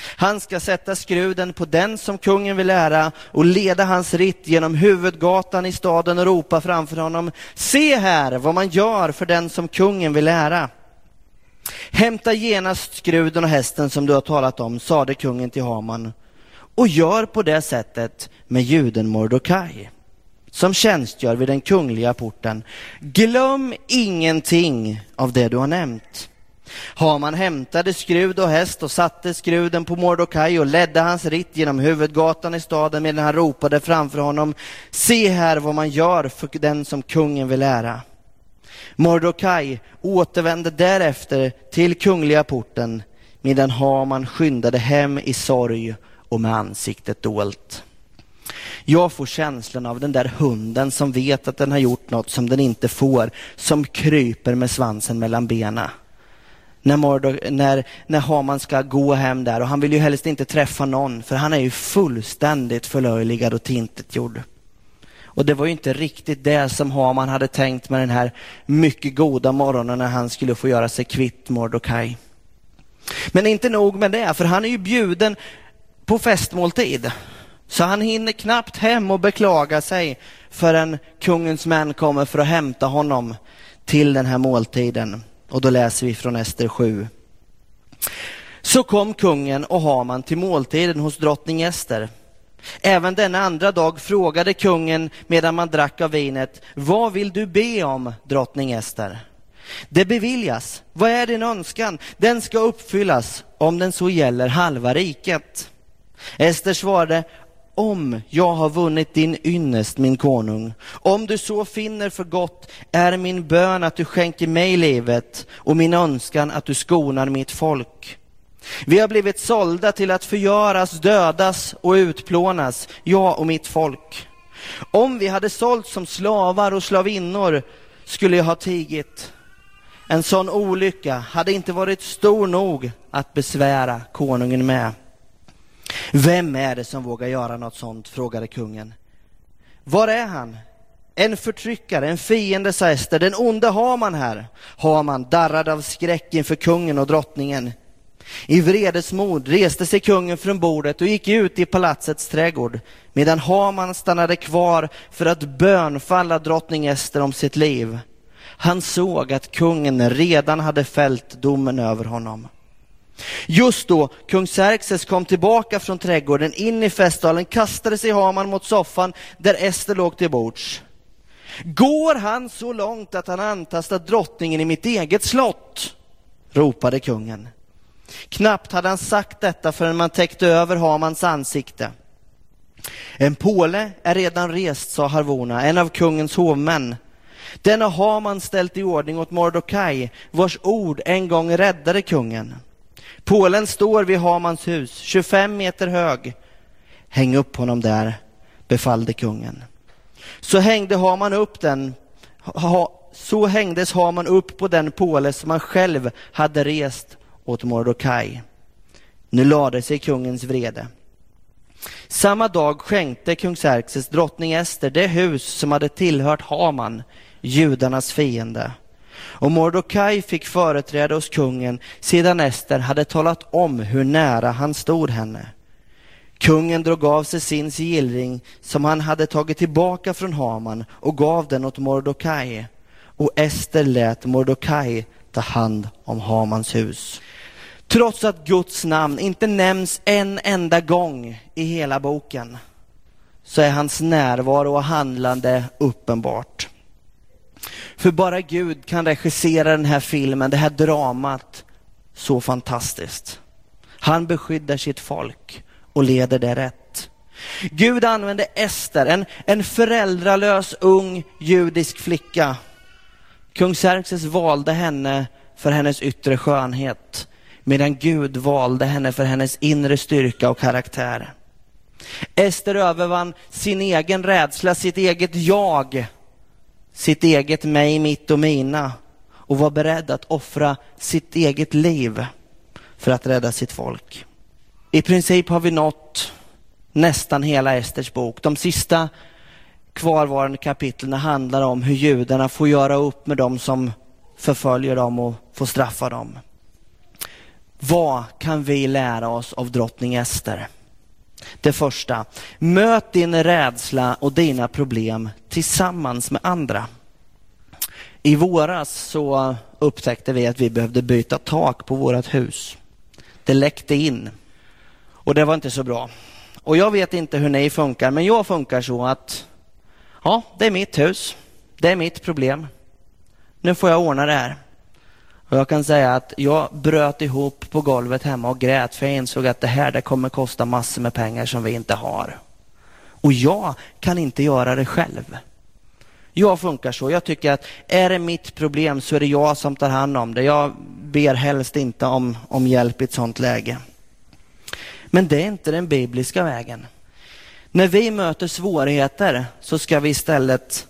Han ska sätta skruden på den som kungen vill ära och leda hans ritt genom huvudgatan i staden och ropa framför honom. Se här vad man gör för den som kungen vill ära. Hämta genast skruden och hästen som du har talat om, sade kungen till Haman, och gör på det sättet med juden Mordokaj som tjänstgör vid den kungliga porten. Glöm ingenting av det du har nämnt. Haman hämtade skrud och häst och satte skruden på Mordokaj och ledde hans ritt genom huvudgatan i staden medan han ropade framför honom Se här vad man gör för den som kungen vill ära. Mordokaj återvände därefter till kungliga porten medan Haman skyndade hem i sorg och med ansiktet dolt. Jag får känslan av den där hunden som vet att den har gjort något som den inte får, som kryper med svansen mellan benen. När, Mordor, när, när Haman ska gå hem där och han vill ju helst inte träffa någon för han är ju fullständigt förlöjligad och tintetgjord. Och det var ju inte riktigt det som Haman hade tänkt med den här mycket goda morgonen när han skulle få göra sig kvitt Mordokaj. Men inte nog med det, för han är ju bjuden på festmåltid. Så han hinner knappt hem och beklaga sig förrän kungens män kommer för att hämta honom till den här måltiden. Och då läser vi från Ester 7. Så kom kungen och Haman till måltiden hos drottning Ester. Även denna andra dag frågade kungen medan man drack av vinet, vad vill du be om, drottning Ester? Det beviljas. Vad är din önskan? Den ska uppfyllas, om den så gäller halva riket. Ester svarade, om jag har vunnit din ynnest, min konung, om du så finner för gott, är min bön att du skänker mig livet och min önskan att du skonar mitt folk. Vi har blivit sålda till att förgöras, dödas och utplånas, jag och mitt folk. Om vi hade sålt som slavar och slavinnor skulle jag ha tigit. En sån olycka hade inte varit stor nog att besvära konungen med. Vem är det som vågar göra något sånt? frågade kungen. Var är han? En förtryckare, en fiende, sa Ester. Den onde har man här. Haman darrade av skräck inför kungen och drottningen. I vredesmod reste sig kungen från bordet och gick ut i palatsets trädgård, medan Haman stannade kvar för att bönfalla drottning Ester om sitt liv. Han såg att kungen redan hade fällt domen över honom. Just då kung Xerxes kom tillbaka från trädgården in i festsalen kastade sig Haman mot soffan där Ester låg till bords. Går han så långt att han antastat drottningen i mitt eget slott? ropade kungen. Knappt hade han sagt detta förrän man täckte över Hamans ansikte. En påle är redan rest, sa Harvona, en av kungens hovmän. Denna har man ställt i ordning åt Mordokaj, vars ord en gång räddade kungen. Pålen står vid Hamans hus, 25 meter hög. Häng upp honom där, befallde kungen. Så hängde Haman upp den, ha, så hängdes Haman upp på den påle som han själv hade rest åt Mordokaj. Nu lade sig kungens vrede. Samma dag skänkte kung Xerxes drottning Ester det hus som hade tillhört Haman, judarnas fiende. Och Mordokaj fick företräde hos kungen sedan Ester hade talat om hur nära han stod henne. Kungen drog av sig sin sigillring som han hade tagit tillbaka från Haman och gav den åt Mordokaj. Och Ester lät Mordokaj ta hand om Hamans hus. Trots att Guds namn inte nämns en enda gång i hela boken så är hans närvaro och handlande uppenbart. För bara Gud kan regissera den här filmen, det här dramat, så fantastiskt. Han beskyddar sitt folk och leder det rätt. Gud använde Ester, en, en föräldralös ung judisk flicka. Kung Xerxes valde henne för hennes yttre skönhet, medan Gud valde henne för hennes inre styrka och karaktär. Ester övervann sin egen rädsla, sitt eget jag sitt eget mig, mitt och mina och var beredd att offra sitt eget liv för att rädda sitt folk. I princip har vi nått nästan hela Esters bok. De sista kvarvarande kapitlen handlar om hur judarna får göra upp med dem som förföljer dem och får straffa dem. Vad kan vi lära oss av drottning Ester? Det första, möt din rädsla och dina problem tillsammans med andra. I våras så upptäckte vi att vi behövde byta tak på vårt hus. Det läckte in och det var inte så bra. Och jag vet inte hur ni funkar, men jag funkar så att ja, det är mitt hus. Det är mitt problem. Nu får jag ordna det här. Och jag kan säga att jag bröt ihop på golvet hemma och grät för jag insåg att det här det kommer kosta massor med pengar som vi inte har. Och jag kan inte göra det själv. Jag funkar så. Jag tycker att är det mitt problem så är det jag som tar hand om det. Jag ber helst inte om, om hjälp i ett sånt läge. Men det är inte den bibliska vägen. När vi möter svårigheter så ska vi istället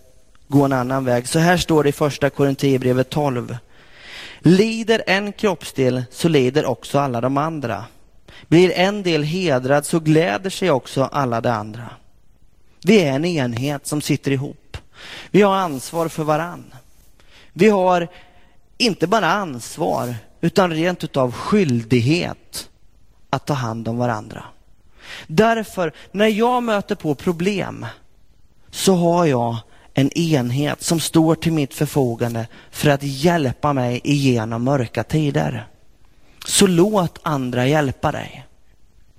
gå en annan väg. Så här står det i första Korinthierbrevet 12. Lider en kroppsdel så lider också alla de andra. Blir en del hedrad så gläder sig också alla de andra. Vi är en enhet som sitter ihop. Vi har ansvar för varann. Vi har inte bara ansvar utan rent utav skyldighet att ta hand om varandra. Därför, när jag möter på problem så har jag en enhet som står till mitt förfogande för att hjälpa mig igenom mörka tider. Så låt andra hjälpa dig.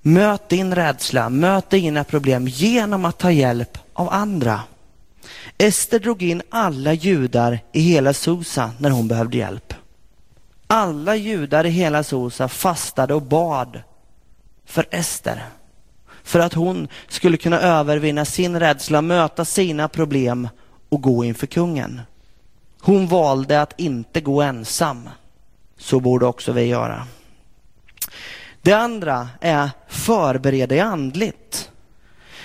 Möt din rädsla, möt dina problem genom att ta hjälp av andra. Ester drog in alla judar i hela Susa när hon behövde hjälp. Alla judar i hela Susa fastade och bad för Ester. För att hon skulle kunna övervinna sin rädsla, möta sina problem och gå inför kungen. Hon valde att inte gå ensam. Så borde också vi göra. Det andra är förbereda dig andligt.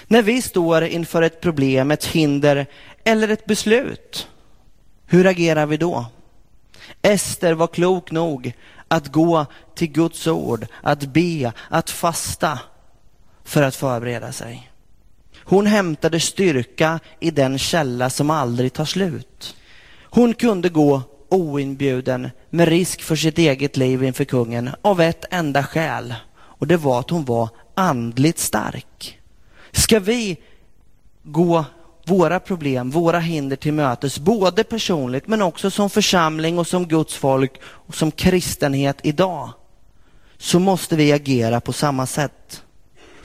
När vi står inför ett problem, ett hinder eller ett beslut, hur agerar vi då? Ester var klok nog att gå till Guds ord, att be, att fasta för att förbereda sig. Hon hämtade styrka i den källa som aldrig tar slut. Hon kunde gå oinbjuden med risk för sitt eget liv inför kungen av ett enda skäl och det var att hon var andligt stark. Ska vi gå våra problem, våra hinder till mötes, både personligt men också som församling och som Guds folk och som kristenhet idag, så måste vi agera på samma sätt.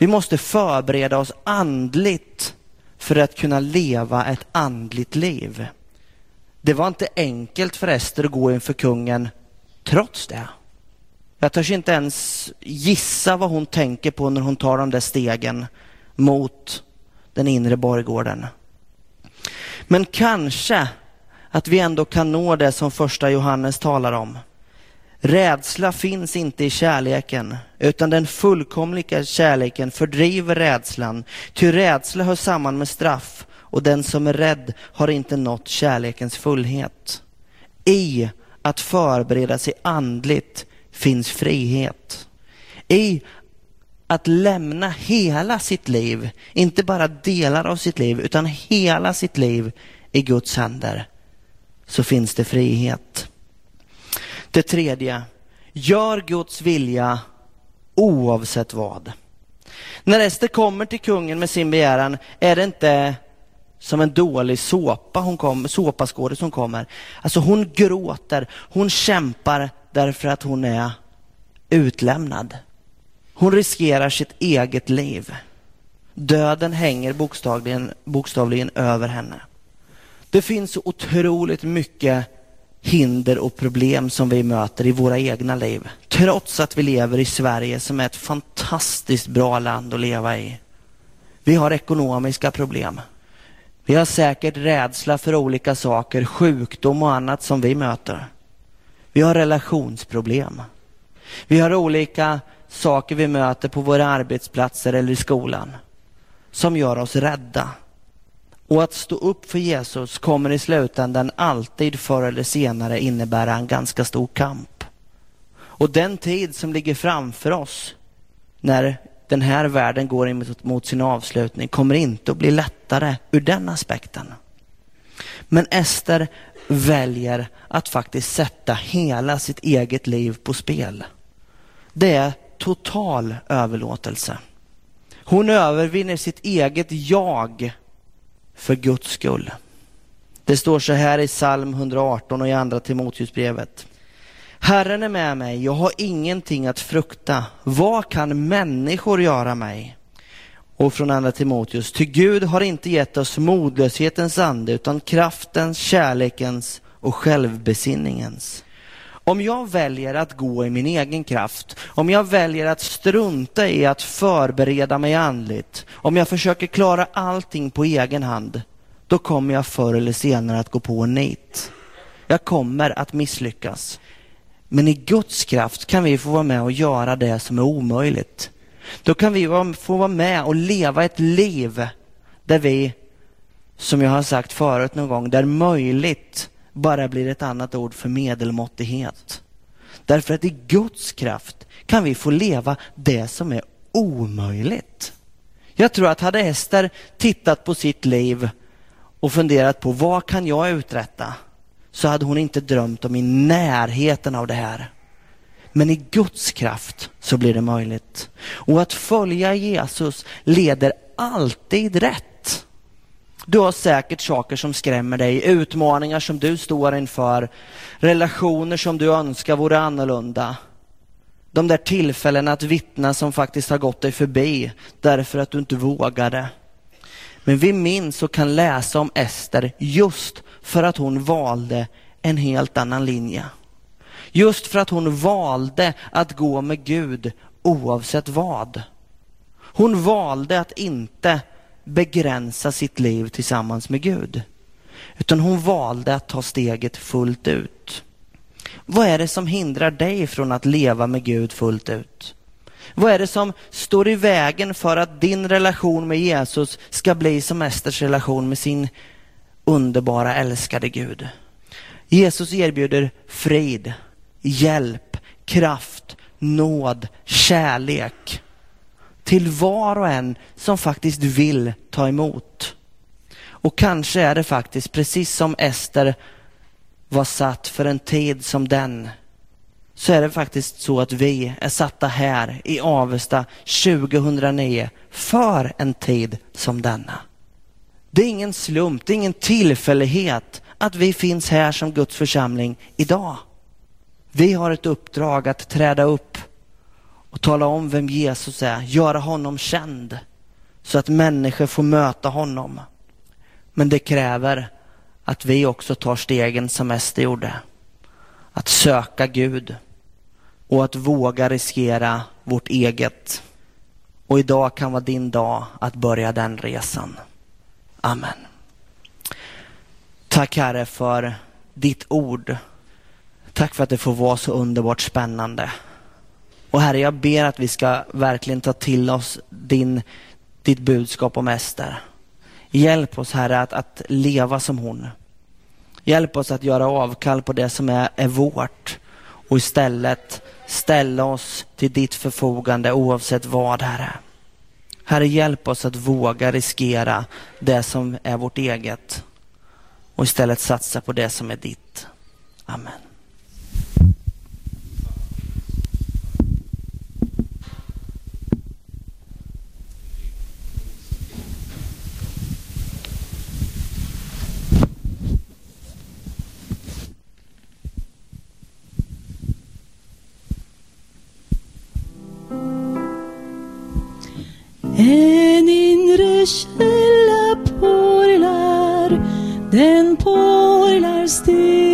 Vi måste förbereda oss andligt för att kunna leva ett andligt liv. Det var inte enkelt för Ester att gå inför kungen trots det. Jag törs inte ens gissa vad hon tänker på när hon tar de där stegen mot den inre borggården. Men kanske att vi ändå kan nå det som första Johannes talar om. Rädsla finns inte i kärleken, utan den fullkomliga kärleken fördriver rädslan. Ty rädsla hör samman med straff och den som är rädd har inte nått kärlekens fullhet. I att förbereda sig andligt finns frihet. I att lämna hela sitt liv, inte bara delar av sitt liv, utan hela sitt liv i Guds händer, så finns det frihet. Det tredje, gör Guds vilja oavsett vad. När Ester kommer till kungen med sin begäran är det inte som en dålig såpa hon kom, såpaskådis som kommer. Alltså hon gråter, hon kämpar därför att hon är utlämnad. Hon riskerar sitt eget liv. Döden hänger bokstavligen, bokstavligen över henne. Det finns så otroligt mycket hinder och problem som vi möter i våra egna liv. Trots att vi lever i Sverige som är ett fantastiskt bra land att leva i. Vi har ekonomiska problem. Vi har säkert rädsla för olika saker, sjukdom och annat som vi möter. Vi har relationsproblem. Vi har olika saker vi möter på våra arbetsplatser eller i skolan som gör oss rädda. Och att stå upp för Jesus kommer i slutändan alltid förr eller senare innebära en ganska stor kamp. Och den tid som ligger framför oss när den här världen går mot sin avslutning kommer inte att bli lättare ur den aspekten. Men Ester väljer att faktiskt sätta hela sitt eget liv på spel. Det är total överlåtelse. Hon övervinner sitt eget jag för Guds skull. Det står så här i psalm 118 och i andra Timoteusbrevet. Herren är med mig, jag har ingenting att frukta. Vad kan människor göra mig? Och från andra Timoteus, ty Gud har inte gett oss modlöshetens ande utan kraftens, kärlekens och självbesinningens. Om jag väljer att gå i min egen kraft, om jag väljer att strunta i att förbereda mig andligt, om jag försöker klara allting på egen hand, då kommer jag förr eller senare att gå på en nit. Jag kommer att misslyckas. Men i Guds kraft kan vi få vara med och göra det som är omöjligt. Då kan vi få vara med och leva ett liv där vi, som jag har sagt förut någon gång, där möjligt bara blir ett annat ord för medelmåttighet. Därför att i Guds kraft kan vi få leva det som är omöjligt. Jag tror att hade Ester tittat på sitt liv och funderat på vad kan jag uträtta? Så hade hon inte drömt om i närheten av det här. Men i Guds kraft så blir det möjligt. Och att följa Jesus leder alltid rätt. Du har säkert saker som skrämmer dig, utmaningar som du står inför, relationer som du önskar vore annorlunda. De där tillfällena att vittna som faktiskt har gått dig förbi därför att du inte vågade. Men vi minns och kan läsa om Ester just för att hon valde en helt annan linje. Just för att hon valde att gå med Gud oavsett vad. Hon valde att inte begränsa sitt liv tillsammans med Gud. Utan hon valde att ta steget fullt ut. Vad är det som hindrar dig från att leva med Gud fullt ut? Vad är det som står i vägen för att din relation med Jesus ska bli som Esters relation med sin underbara älskade Gud? Jesus erbjuder frid, hjälp, kraft, nåd, kärlek till var och en som faktiskt vill ta emot. Och kanske är det faktiskt precis som Ester var satt för en tid som den så är det faktiskt så att vi är satta här i Avesta 2009 för en tid som denna. Det är ingen slump, det är ingen tillfällighet att vi finns här som Guds församling idag. Vi har ett uppdrag att träda upp och tala om vem Jesus är, göra honom känd så att människor får möta honom. Men det kräver att vi också tar stegen som Ester gjorde. Att söka Gud och att våga riskera vårt eget. Och idag kan vara din dag att börja den resan. Amen. Tack Herre för ditt ord. Tack för att det får vara så underbart spännande. Och Herre, jag ber att vi ska verkligen ta till oss din, ditt budskap om Ester. Hjälp oss Herre att, att leva som hon. Hjälp oss att göra avkall på det som är, är vårt och istället ställa oss till ditt förfogande oavsett vad, Herre. Herre, hjälp oss att våga riskera det som är vårt eget och istället satsa på det som är ditt. Amen. En inre källa porlar, den porlar stilla.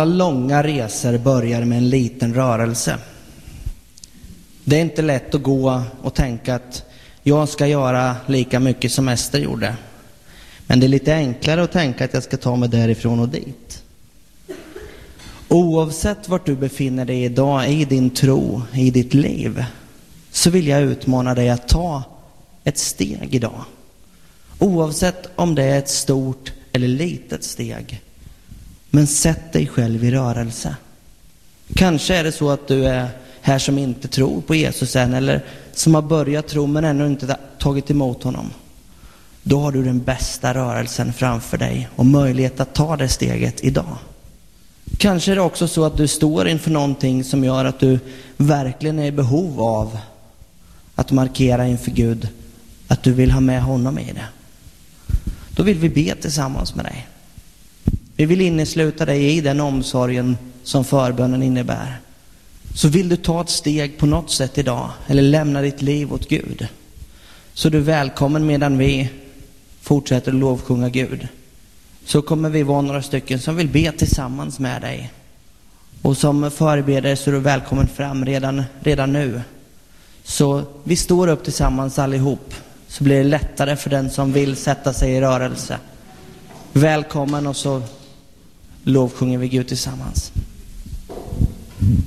Alla långa resor börjar med en liten rörelse. Det är inte lätt att gå och tänka att jag ska göra lika mycket som Ester gjorde. Men det är lite enklare att tänka att jag ska ta mig därifrån och dit. Oavsett vart du befinner dig idag i din tro, i ditt liv, så vill jag utmana dig att ta ett steg idag. Oavsett om det är ett stort eller litet steg. Men sätt dig själv i rörelse. Kanske är det så att du är här som inte tror på Jesus än eller som har börjat tro men ännu inte tagit emot honom. Då har du den bästa rörelsen framför dig och möjlighet att ta det steget idag. Kanske är det också så att du står inför någonting som gör att du verkligen är i behov av att markera inför Gud att du vill ha med honom i det. Då vill vi be tillsammans med dig. Vi vill innesluta dig i den omsorgen som förbönen innebär. Så vill du ta ett steg på något sätt idag eller lämna ditt liv åt Gud. Så är du välkommen medan vi fortsätter lovsjunga Gud. Så kommer vi vara några stycken som vill be tillsammans med dig. Och som förebedjare så är du välkommen fram redan, redan nu. Så vi står upp tillsammans allihop, så blir det lättare för den som vill sätta sig i rörelse. Välkommen och så lovsjunger vi Gud tillsammans. Mm.